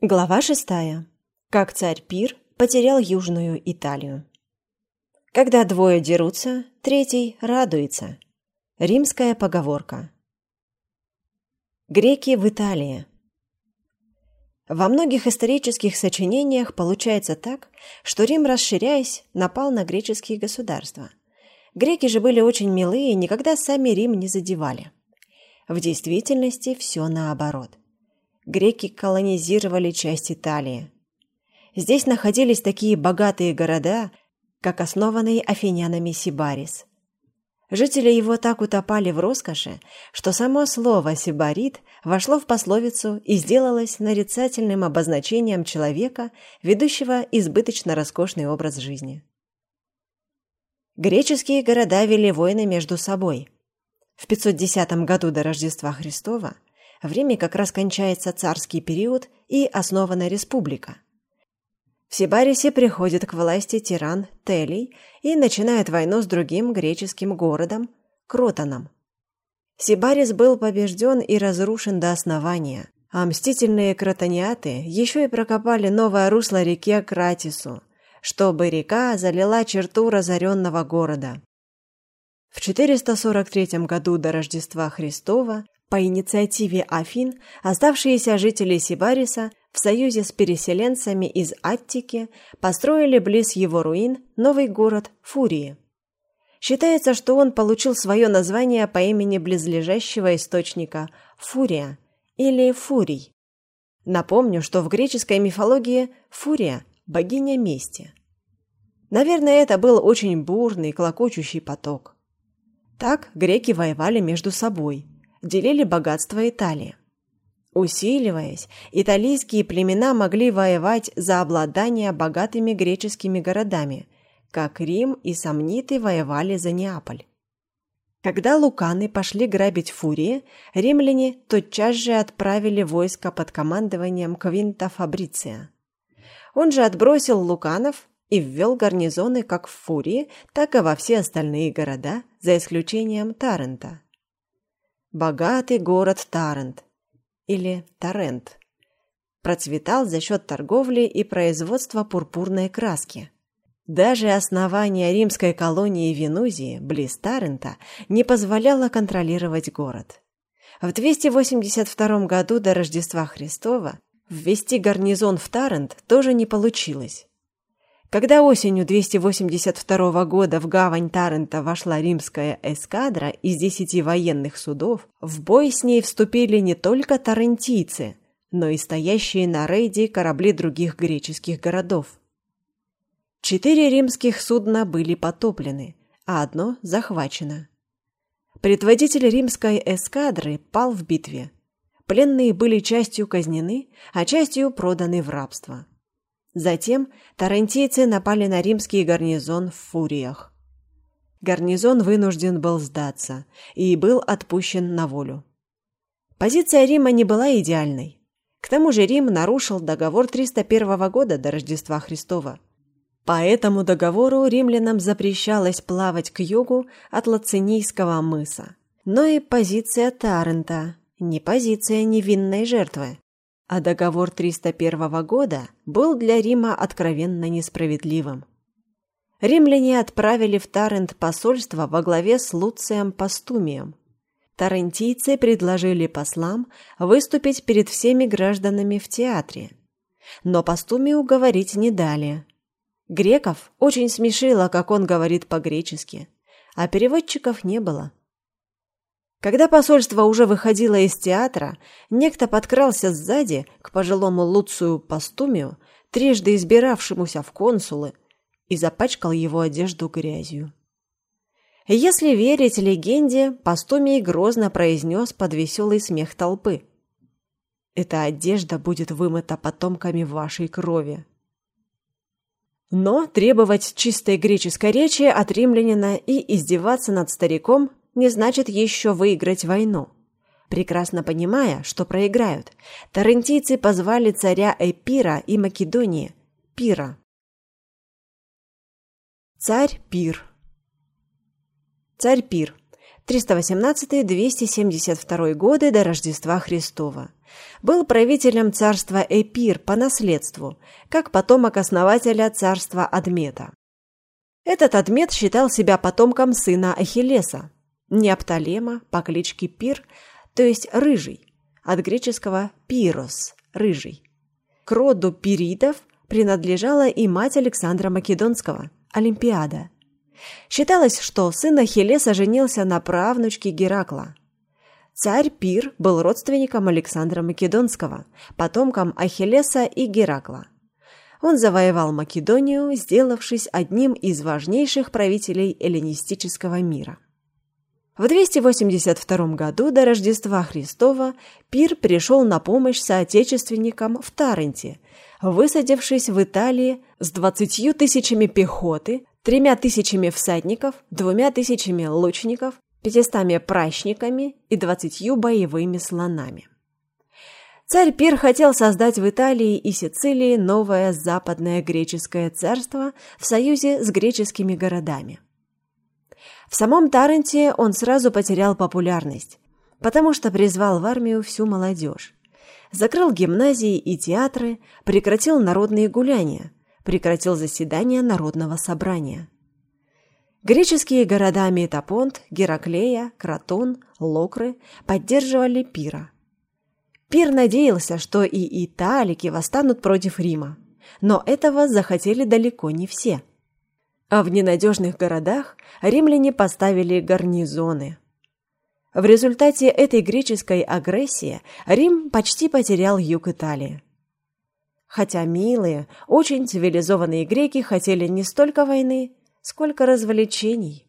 Глава шестая. Как царь Пир потерял Южную Италию. Когда двое дерутся, третий радуется. Римская поговорка. Греки в Италии. Во многих исторических сочинениях получается так, что Рим, расширяясь, напал на греческие государства. Греки же были очень милые и никогда сами Рим не задевали. В действительности все наоборот – греки колонизировали часть Италии. Здесь находились такие богатые города, как основанный афинянами Сибарис. Жители его так утопали в роскоши, что само слово «сибарит» вошло в пословицу и сделалось нарицательным обозначением человека, ведущего избыточно роскошный образ жизни. Греческие города вели войны между собой. В 510 году до Рождества Христова в Риме как раз кончается царский период и основана республика. В Сибарисе приходит к власти тиран Телий и начинает войну с другим греческим городом – Кротоном. Сибарис был побежден и разрушен до основания, а мстительные кротониаты еще и прокопали новое русло реке Кратису, чтобы река залила черту разоренного города. В 443 году до Рождества Христова по инициативе Афин оставшиеся жители Сибариса в союзе с переселенцами из Аттики построили близ его руин новый город Фурии. Считается, что он получил свое название по имени близлежащего источника Фурия или Фурий. Напомню, что в греческой мифологии Фурия – богиня мести. Наверное, это был очень бурный, клокочущий поток. Так греки воевали между собой – делили богатство Италии. Усиливаясь, итальянские племена могли воевать за обладание богатыми греческими городами, как Рим и Сомниты воевали за Неаполь. Когда луканы пошли грабить Фурии, римляне тотчас же отправили войско под командованием Квинта Фабриция. Он же отбросил луканов и ввел гарнизоны как в Фурии, так и во все остальные города, за исключением Тарента богатый город Тарент или Тарент процветал за счет торговли и производства пурпурной краски. Даже основание римской колонии Венузии, близ Тарента, не позволяло контролировать город. В 282 году до Рождества Христова ввести гарнизон в Тарент тоже не получилось. Когда осенью 282 года в гавань Тарента вошла римская эскадра из десяти военных судов, в бой с ней вступили не только тарентийцы, но и стоящие на рейде корабли других греческих городов. Четыре римских судна были потоплены, а одно захвачено. Предводитель римской эскадры пал в битве. Пленные были частью казнены, а частью проданы в рабство. Затем тарантийцы напали на римский гарнизон в Фуриях. Гарнизон вынужден был сдаться и был отпущен на волю. Позиция Рима не была идеальной. К тому же Рим нарушил договор 301 года до Рождества Христова. По этому договору римлянам запрещалось плавать к югу от Лацинийского мыса. Но и позиция Тарента, не позиция невинной жертвы. А договор 301 года был для Рима откровенно несправедливым. Римляне отправили в Тарент посольство во главе с Луцием Пастумием. Тарентийцы предложили послам выступить перед всеми гражданами в театре. Но Пастумию говорить не дали. Греков очень смешило, как он говорит по-гречески, а переводчиков не было. Когда посольство уже выходило из театра, некто подкрался сзади к пожилому Луцию Пастумию, трижды избиравшемуся в консулы, и запачкал его одежду грязью. Если верить легенде, Пастумий грозно произнес под веселый смех толпы. «Эта одежда будет вымыта потомками вашей крови». Но требовать чистой греческой речи от римлянина и издеваться над стариком не значит еще выиграть войну. Прекрасно понимая, что проиграют, тарентийцы позвали царя Эпира и Македонии, Пира. Царь Пир Царь Пир 318-272 годы до Рождества Христова. был правителем царства Эпир по наследству, как потомок основателя царства Адмета. Этот Адмет считал себя потомком сына Ахиллеса, Неопталема по кличке Пир, то есть Рыжий, от греческого «пирос» – «рыжий». К роду пиридов принадлежала и мать Александра Македонского, Олимпиада. Считалось, что сын Ахиллеса женился на правнучке Геракла. Царь Пир был родственником Александра Македонского, потомком Ахиллеса и Геракла. Он завоевал Македонию, сделавшись одним из важнейших правителей эллинистического мира. В 282 году до Рождества Христова Пир пришел на помощь соотечественникам в Таренте, высадившись в Италии с 20 тысячами пехоты, тремя тысячами всадников, двумя тысячами лучников, пятистами прачниками и двадцатью боевыми слонами. Царь Пир хотел создать в Италии и Сицилии новое западное греческое царство в союзе с греческими городами. В самом Таренте он сразу потерял популярность, потому что призвал в армию всю молодежь. Закрыл гимназии и театры, прекратил народные гуляния, прекратил заседания Народного собрания. Греческие города Метапонт, Гераклея, Кратон, Локры поддерживали Пира. Пир надеялся, что и италики восстанут против Рима, но этого захотели далеко не все – а в ненадежных городах римляне поставили гарнизоны. В результате этой греческой агрессии Рим почти потерял юг Италии. Хотя милые, очень цивилизованные греки хотели не столько войны, сколько развлечений.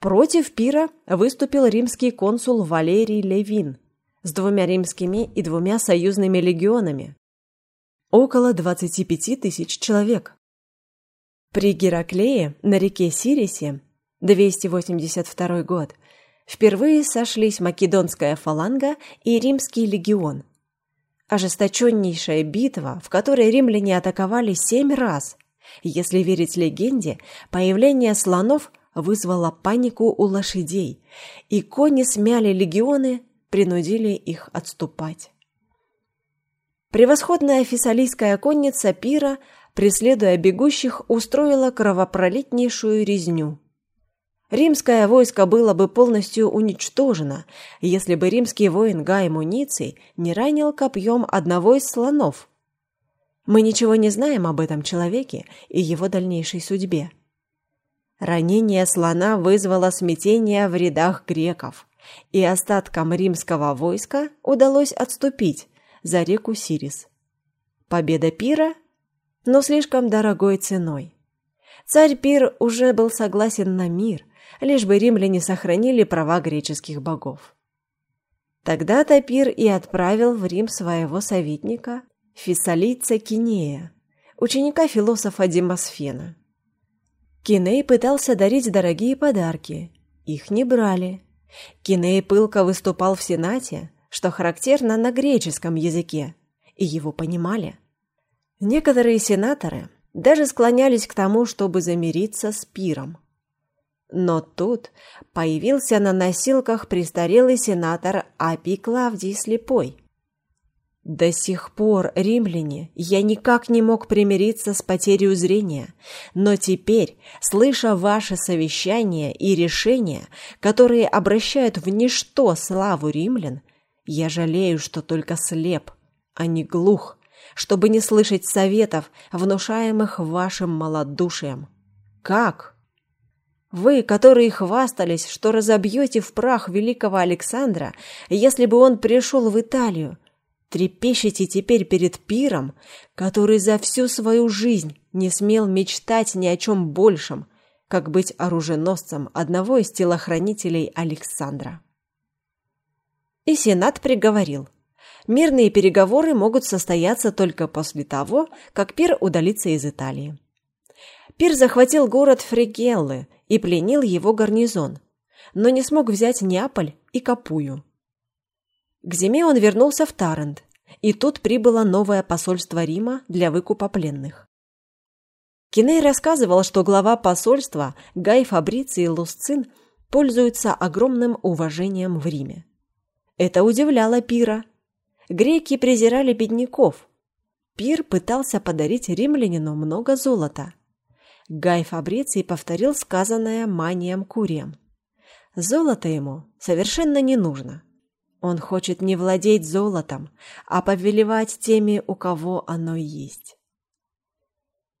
Против Пира выступил римский консул Валерий Левин с двумя римскими и двумя союзными легионами. Около 25 тысяч человек. При Гераклее на реке Сирисе, 282 год, впервые сошлись македонская фаланга и римский легион. Ожесточеннейшая битва, в которой римляне атаковали семь раз. Если верить легенде, появление слонов вызвало панику у лошадей, и кони смяли легионы, принудили их отступать. Превосходная фессалийская конница Пира преследуя бегущих, устроила кровопролитнейшую резню. Римское войско было бы полностью уничтожено, если бы римский воин Гай Муниций не ранил копьем одного из слонов. Мы ничего не знаем об этом человеке и его дальнейшей судьбе. Ранение слона вызвало смятение в рядах греков, и остаткам римского войска удалось отступить за реку Сирис. Победа Пира но слишком дорогой ценой. Царь Пир уже был согласен на мир, лишь бы римляне сохранили права греческих богов. Тогда-то Пир и отправил в Рим своего советника, фессалийца Кинея, ученика философа Демосфена. Киней пытался дарить дорогие подарки, их не брали. Киней пылко выступал в Сенате, что характерно на греческом языке, и его понимали. Некоторые сенаторы даже склонялись к тому, чтобы замириться с пиром. Но тут появился на носилках престарелый сенатор Апий Клавдий Слепой. До сих пор, римляне, я никак не мог примириться с потерей зрения, но теперь, слыша ваши совещания и решения, которые обращают в ничто славу римлян, я жалею, что только слеп, а не глух чтобы не слышать советов, внушаемых вашим малодушием. Как? Вы, которые хвастались, что разобьете в прах великого Александра, если бы он пришел в Италию, трепещете теперь перед пиром, который за всю свою жизнь не смел мечтать ни о чем большем, как быть оруженосцем одного из телохранителей Александра. И Сенат приговорил – Мирные переговоры могут состояться только после того, как Пир удалится из Италии. Пир захватил город Фригеллы и пленил его гарнизон, но не смог взять Неаполь и Капую. К зиме он вернулся в Тарент, и тут прибыло новое посольство Рима для выкупа пленных. Киней рассказывал, что глава посольства Гай Фабриций Лусцин пользуется огромным уважением в Риме. Это удивляло Пира – Греки презирали бедняков. Пир пытался подарить римлянину много золота. Гай Фабриций повторил сказанное манием Курием. Золото ему совершенно не нужно. Он хочет не владеть золотом, а повелевать теми, у кого оно есть.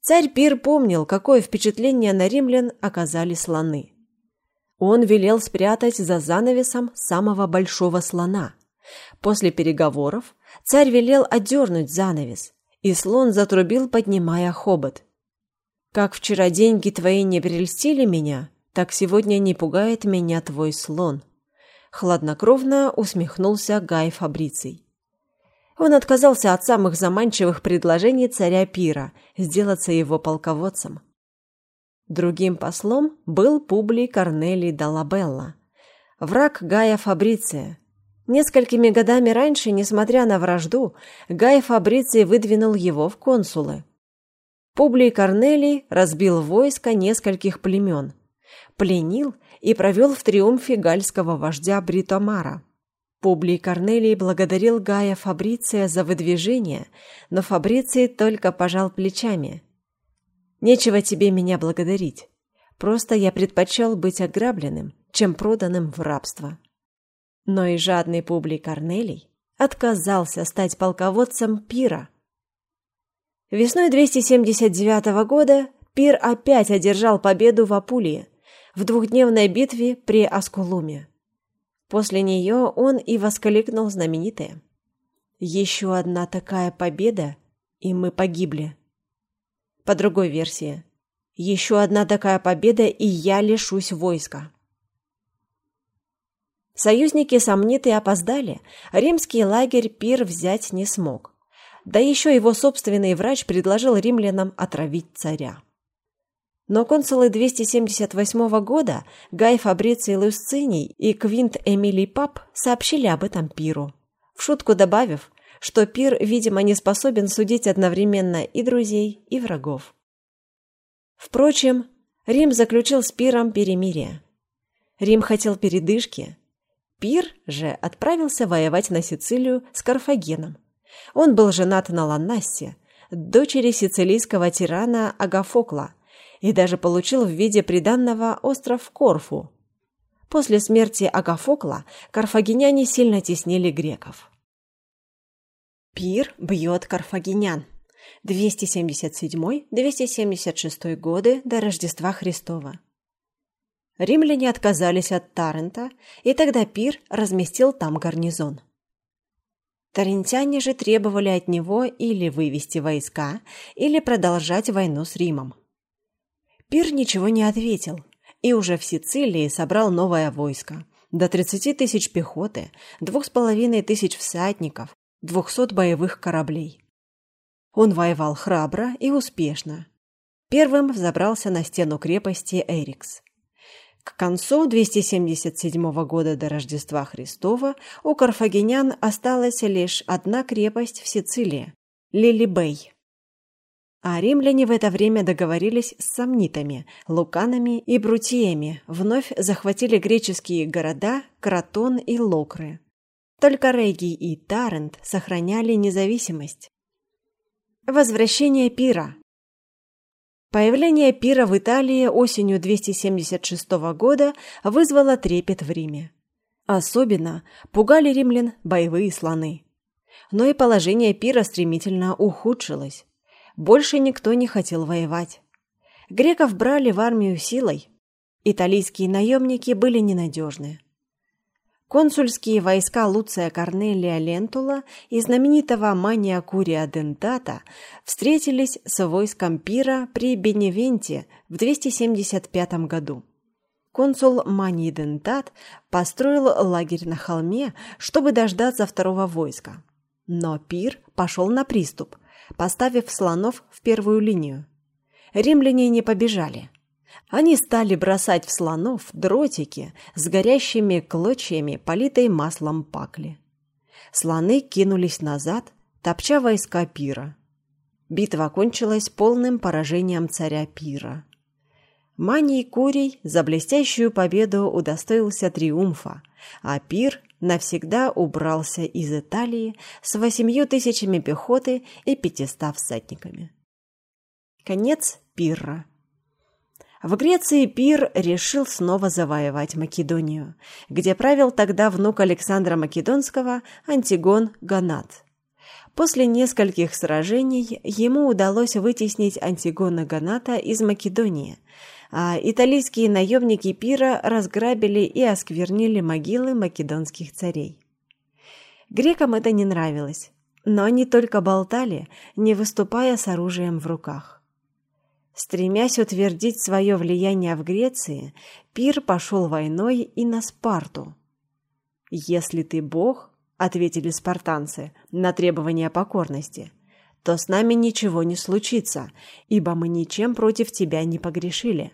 Царь Пир помнил, какое впечатление на римлян оказали слоны. Он велел спрятать за занавесом самого большого слона. После переговоров царь велел одернуть занавес, и слон затрубил, поднимая хобот. «Как вчера деньги твои не прельстили меня, так сегодня не пугает меня твой слон», хладнокровно усмехнулся Гай Фабриций. Он отказался от самых заманчивых предложений царя Пира сделаться его полководцем. Другим послом был Публий Корнелий Далабелла, враг Гая Фабриция. Несколькими годами раньше, несмотря на вражду, Гай Фабриций выдвинул его в консулы. Публий Корнелий разбил войско нескольких племен, пленил и провел в триумфе гальского вождя Бритомара – Публий Корнелий благодарил Гая Фабриция за выдвижение, но Фабриций только пожал плечами. «Нечего тебе меня благодарить. Просто я предпочел быть ограбленным, чем проданным в рабство». Но и жадный Публий Корнелий отказался стать полководцем Пира. Весной 279 года Пир опять одержал победу в Апулии в двухдневной битве при Аскулуме. После нее он и воскликнул знаменитое. «Еще одна такая победа, и мы погибли». По другой версии. «Еще одна такая победа, и я лишусь войска». Союзники сомниты опоздали, римский лагерь пир взять не смог. Да еще его собственный врач предложил римлянам отравить царя. Но консулы 278 года Гай Фабриций Лусциний и Квинт Эмилий Пап сообщили об этом Пиру, в шутку добавив, что Пир, видимо, не способен судить одновременно и друзей, и врагов. Впрочем, Рим заключил с Пиром перемирие. Рим хотел передышки. Пир же отправился воевать на Сицилию с Карфагеном. Он был женат на Ланнассе, дочери сицилийского тирана Агафокла – и даже получил в виде приданного остров Корфу. После смерти Агафокла карфагеняне сильно теснили греков. Пир бьет карфагенян. 277-276 годы до Рождества Христова. Римляне отказались от Тарента, и тогда Пир разместил там гарнизон. Тарентяне же требовали от него или вывести войска, или продолжать войну с Римом. Пир ничего не ответил, и уже в Сицилии собрал новое войско. До 30 тысяч пехоты, двух с половиной тысяч всадников, двухсот боевых кораблей. Он воевал храбро и успешно. Первым взобрался на стену крепости Эрикс. К концу 277 года до Рождества Христова у карфагенян осталась лишь одна крепость в Сицилии – Лилибей. А римляне в это время договорились с сомнитами, луканами и брутиями, вновь захватили греческие города Кратон и Локры. Только Регий и Тарент сохраняли независимость. Возвращение Пира Появление Пира в Италии осенью 276 года вызвало трепет в Риме. Особенно пугали римлян боевые слоны. Но и положение Пира стремительно ухудшилось. Больше никто не хотел воевать. Греков брали в армию силой. Италийские наемники были ненадежны. Консульские войска Луция Корнелия Лентула и знаменитого Мания Курия Дентата встретились с войском Пира при Беневенте в 275 году. Консул Маний Дентат построил лагерь на холме, чтобы дождаться второго войска. Но Пир пошел на приступ, поставив слонов в первую линию. Римляне не побежали. Они стали бросать в слонов дротики с горящими клочьями, политой маслом пакли. Слоны кинулись назад, топча войска Пира. Битва кончилась полным поражением царя Пира. Маний Курий за блестящую победу удостоился триумфа, а Пир навсегда убрался из Италии с восемью тысячами пехоты и пятиста всадниками. Конец Пирра. В Греции Пир решил снова завоевать Македонию, где правил тогда внук Александра Македонского Антигон Ганат. После нескольких сражений ему удалось вытеснить Антигона Ганата из Македонии, а итальянские наемники Пира разграбили и осквернили могилы македонских царей. Грекам это не нравилось, но они только болтали, не выступая с оружием в руках. Стремясь утвердить свое влияние в Греции, Пир пошел войной и на Спарту. «Если ты бог, — ответили спартанцы на требование покорности, — то с нами ничего не случится, ибо мы ничем против тебя не погрешили.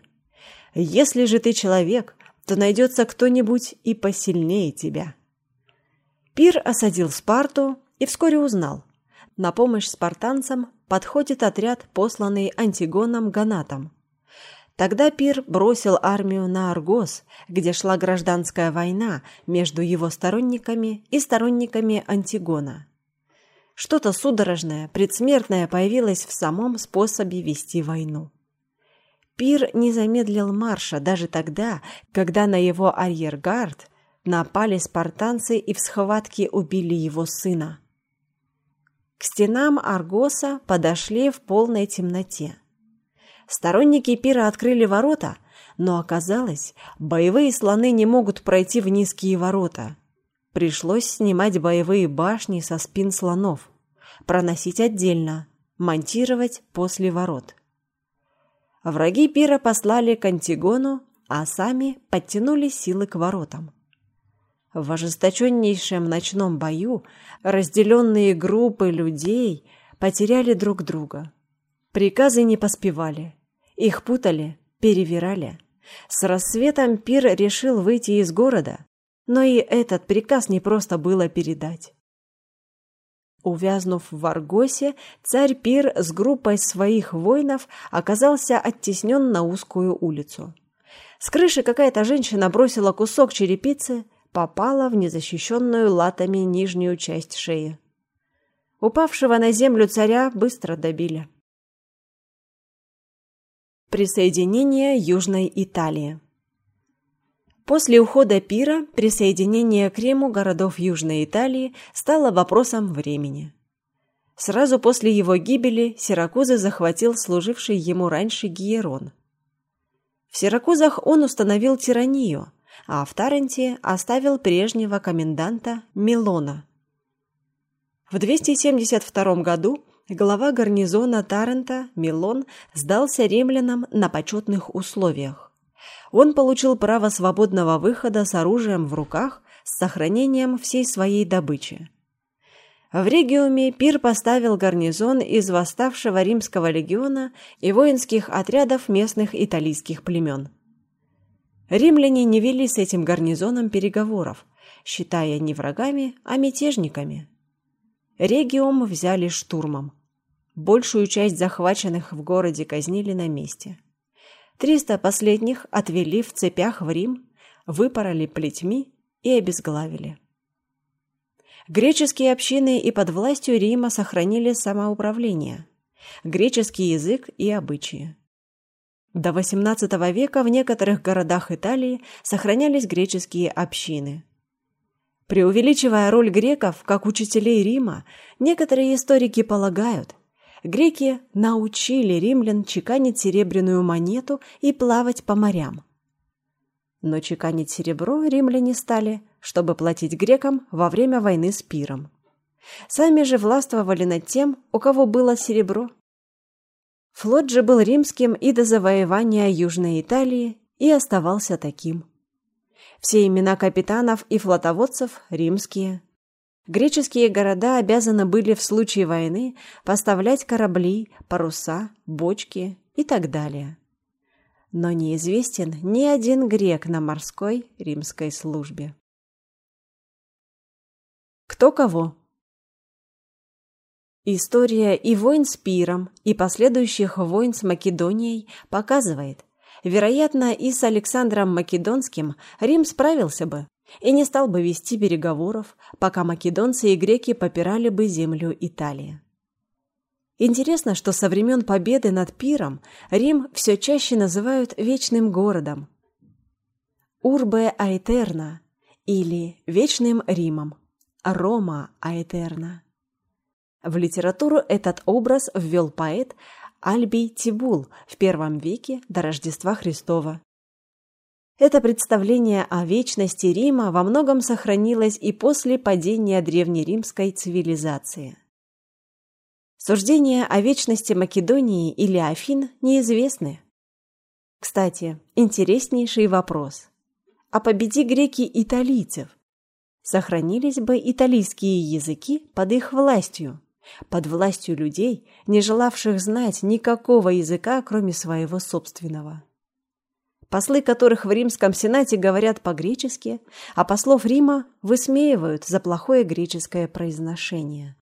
Если же ты человек, то найдется кто-нибудь и посильнее тебя». Пир осадил Спарту и вскоре узнал. На помощь спартанцам подходит отряд, посланный Антигоном Ганатом. Тогда Пир бросил армию на Аргос, где шла гражданская война между его сторонниками и сторонниками Антигона. Что-то судорожное, предсмертное появилось в самом способе вести войну. Пир не замедлил марша даже тогда, когда на его арьергард напали спартанцы и в схватке убили его сына. К стенам Аргоса подошли в полной темноте. Сторонники пира открыли ворота, но оказалось, боевые слоны не могут пройти в низкие ворота. Пришлось снимать боевые башни со спин слонов, проносить отдельно, монтировать после ворот. Враги пира послали к Антигону, а сами подтянули силы к воротам. В ожесточеннейшем ночном бою разделенные группы людей потеряли друг друга. Приказы не поспевали. Их путали, перевирали. С рассветом Пир решил выйти из города, но и этот приказ не просто было передать. Увязнув в Аргосе, царь Пир с группой своих воинов оказался оттеснен на узкую улицу. С крыши какая-то женщина бросила кусок черепицы – попала в незащищенную латами нижнюю часть шеи. Упавшего на землю царя быстро добили. Присоединение Южной Италии После ухода Пира присоединение к Риму городов Южной Италии стало вопросом времени. Сразу после его гибели Сиракузы захватил служивший ему раньше Гиерон. В Сиракузах он установил тиранию – а в Таранте оставил прежнего коменданта Милона. В 272 году глава гарнизона Таранта Милон сдался римлянам на почетных условиях. Он получил право свободного выхода с оружием в руках с сохранением всей своей добычи. В Региуме Пир поставил гарнизон из восставшего римского легиона и воинских отрядов местных италийских племен. Римляне не вели с этим гарнизоном переговоров, считая не врагами, а мятежниками. Региум взяли штурмом. Большую часть захваченных в городе казнили на месте. Триста последних отвели в цепях в Рим, выпороли плетьми и обезглавили. Греческие общины и под властью Рима сохранили самоуправление, греческий язык и обычаи. До XVIII века в некоторых городах Италии сохранялись греческие общины. Преувеличивая роль греков как учителей Рима, некоторые историки полагают, греки научили римлян чеканить серебряную монету и плавать по морям. Но чеканить серебро римляне стали, чтобы платить грекам во время войны с пиром. Сами же властвовали над тем, у кого было серебро – Флот же был римским и до завоевания Южной Италии и оставался таким. Все имена капитанов и флотоводцев римские. Греческие города обязаны были в случае войны поставлять корабли, паруса, бочки и так далее. Но неизвестен ни один грек на морской римской службе. Кто кого? История и войн с Пиром, и последующих войн с Македонией показывает, вероятно, и с Александром Македонским Рим справился бы, и не стал бы вести переговоров, пока македонцы и греки попирали бы землю Италии. Интересно, что со времен победы над Пиром Рим все чаще называют вечным городом. Урбе Аэтерна или Вечным Римом. Рома Аэтерна. В литературу этот образ ввел поэт Альбий Тибул в первом веке до Рождества Христова. Это представление о вечности Рима во многом сохранилось и после падения древнеримской цивилизации. Суждения о вечности Македонии или Афин неизвестны. Кстати, интереснейший вопрос. А победи греки италийцев. Сохранились бы италийские языки под их властью, под властью людей, не желавших знать никакого языка, кроме своего собственного. Послы которых в Римском Сенате говорят по-гречески, а послов Рима высмеивают за плохое греческое произношение.